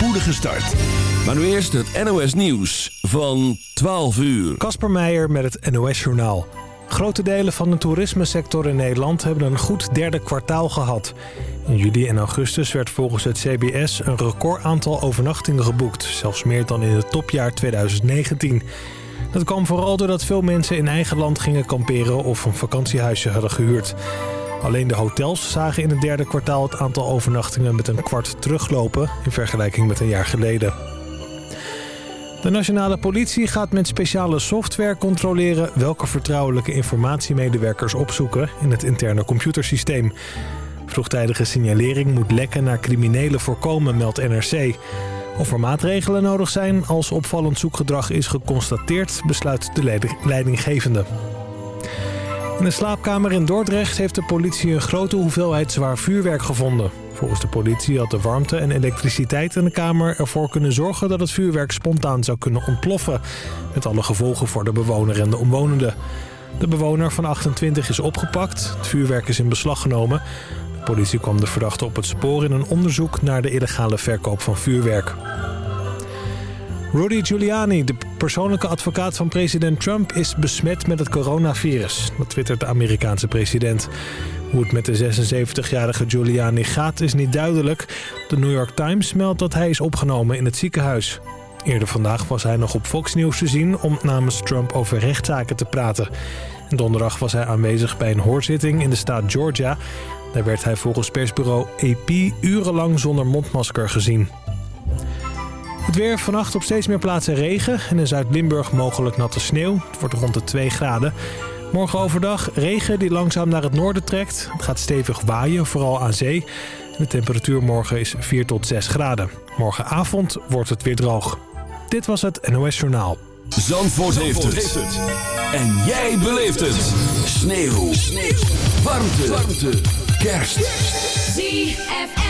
spoedige start. Maar nu eerst het NOS Nieuws van 12 uur. Kasper Meijer met het NOS Journaal. Grote delen van de toerismesector in Nederland hebben een goed derde kwartaal gehad. In juli en augustus werd volgens het CBS een record aantal overnachtingen geboekt. Zelfs meer dan in het topjaar 2019. Dat kwam vooral doordat veel mensen in eigen land gingen kamperen of een vakantiehuisje hadden gehuurd. Alleen de hotels zagen in het derde kwartaal het aantal overnachtingen met een kwart teruglopen in vergelijking met een jaar geleden. De nationale politie gaat met speciale software controleren welke vertrouwelijke informatiemedewerkers opzoeken in het interne computersysteem. Vroegtijdige signalering moet lekken naar criminelen voorkomen, meldt NRC. Of er maatregelen nodig zijn als opvallend zoekgedrag is geconstateerd, besluit de leidinggevende. In een slaapkamer in Dordrecht heeft de politie een grote hoeveelheid zwaar vuurwerk gevonden. Volgens de politie had de warmte en elektriciteit in de kamer ervoor kunnen zorgen dat het vuurwerk spontaan zou kunnen ontploffen. Met alle gevolgen voor de bewoner en de omwonenden. De bewoner van 28 is opgepakt. Het vuurwerk is in beslag genomen. De politie kwam de verdachte op het spoor in een onderzoek naar de illegale verkoop van vuurwerk. Rudy Giuliani, de persoonlijke advocaat van president Trump... is besmet met het coronavirus. Dat twittert de Amerikaanse president. Hoe het met de 76-jarige Giuliani gaat is niet duidelijk. De New York Times meldt dat hij is opgenomen in het ziekenhuis. Eerder vandaag was hij nog op Fox News te zien om namens Trump over rechtszaken te praten. En donderdag was hij aanwezig bij een hoorzitting in de staat Georgia. Daar werd hij volgens persbureau AP urenlang zonder mondmasker gezien. Het weer vannacht op steeds meer plaatsen regen en in Zuid-Limburg mogelijk natte sneeuw. Het wordt rond de 2 graden. Morgen overdag regen die langzaam naar het noorden trekt. Het gaat stevig waaien, vooral aan zee. De temperatuur morgen is 4 tot 6 graden. Morgenavond wordt het weer droog. Dit was het NOS Journaal. Zandvoort, heeft, het. En jij beleeft het. Sneeuw. Sneeuw. Warmte. Warmte. Kerst. ZFM.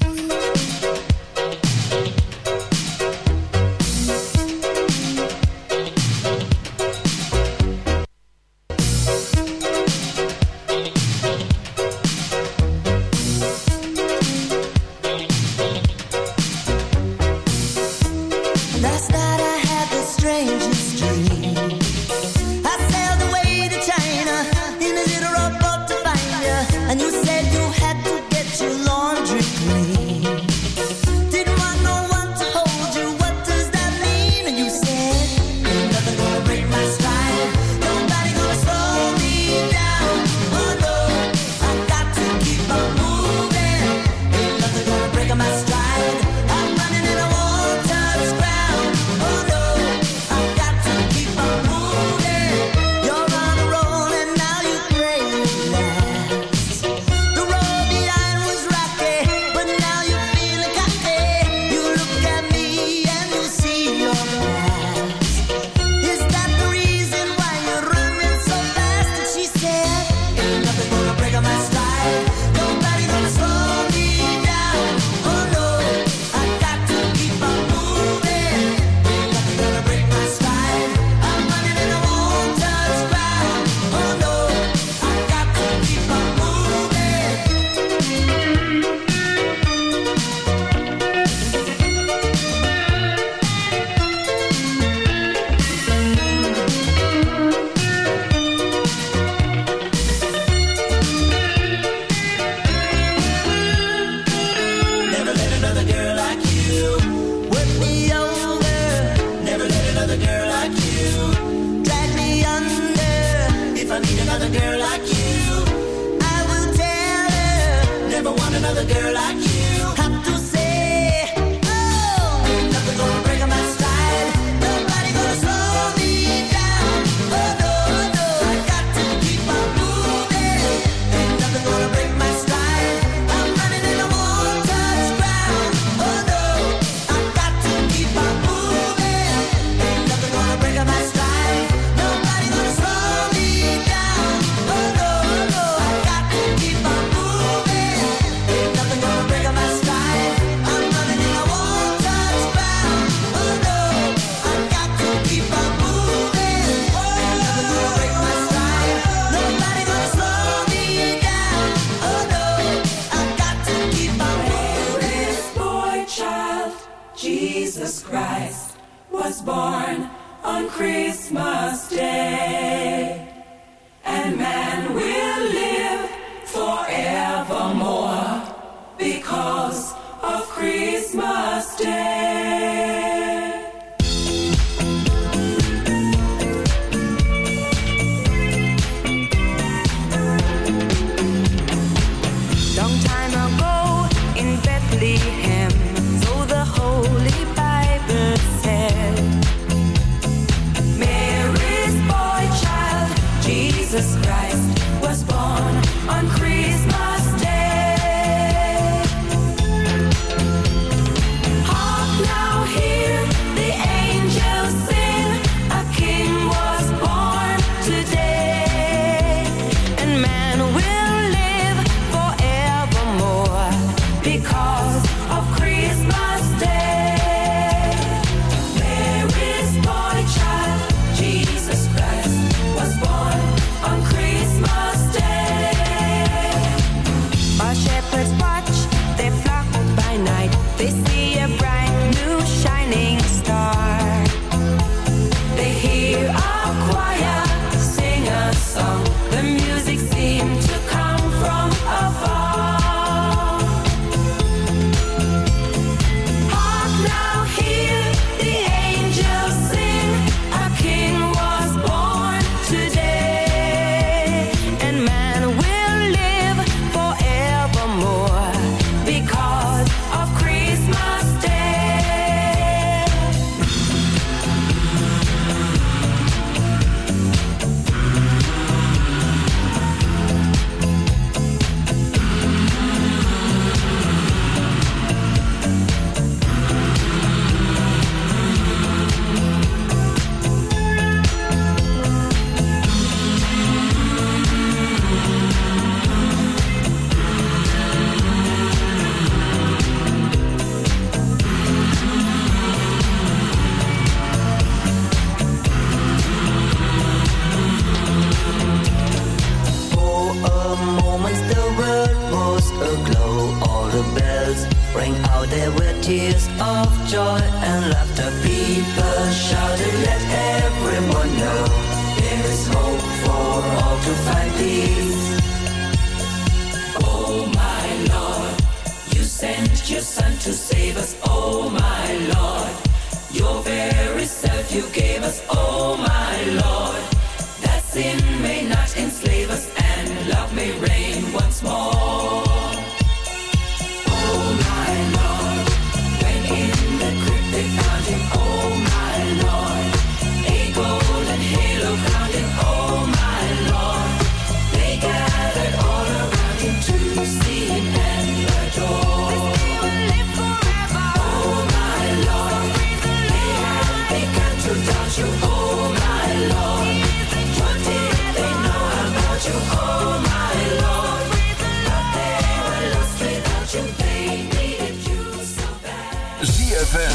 aglow. All the bells rang out there were tears of joy and laughter. People shouted, let everyone know there is hope for all to find peace. Oh my Lord, you sent your Son to save us. Oh my Lord, your very self you gave us. Oh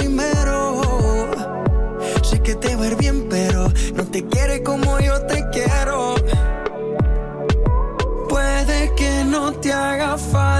primero. Sé que te va a ir bien, pero no te quiere como yo te quiero. Puede que no te haga falta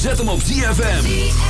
Zet hem op ZFM.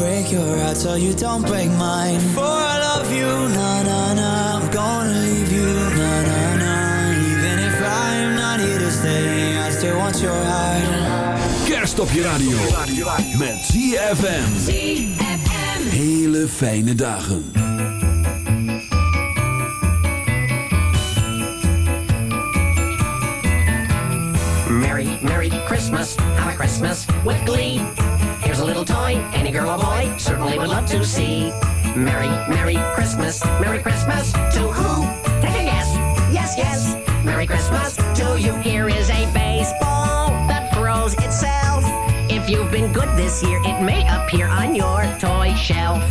break your heart so you don't break mine. For I love you, na na na. I'm gonna leave you, na na na. Even if I'm not here to stay, I still want your heart. Kerst op je radio met ZFM. Hele fijne dagen. Merry, Merry Christmas, have a Christmas with glee. Here's a little toy, any girl or boy certainly would love to see. Merry, Merry Christmas, Merry Christmas to who? Take a guess. Yes, yes. Merry Christmas to you. Here is a baseball that throws itself. If you've been good this year, it may appear on your toy shelf.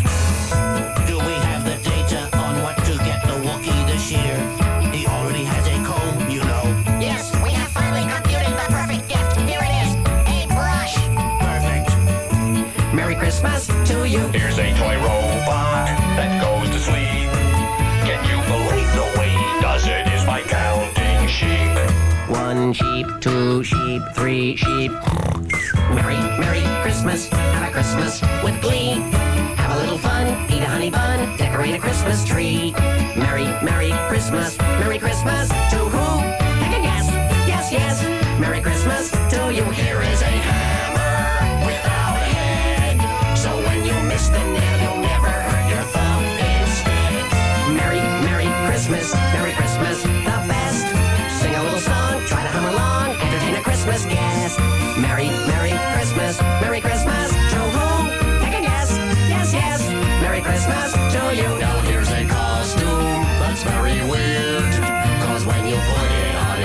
One sheep, two sheep, three sheep. Merry, Merry Christmas, have a Christmas with glee. Have a little fun, eat a honey bun, decorate a Christmas tree. Merry, Merry Christmas, Merry Christmas to who? Heck and yes, yes, yes. Merry Christmas to you, here is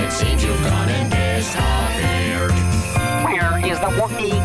It seems you've gone and. Where is the Wookiee?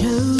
chose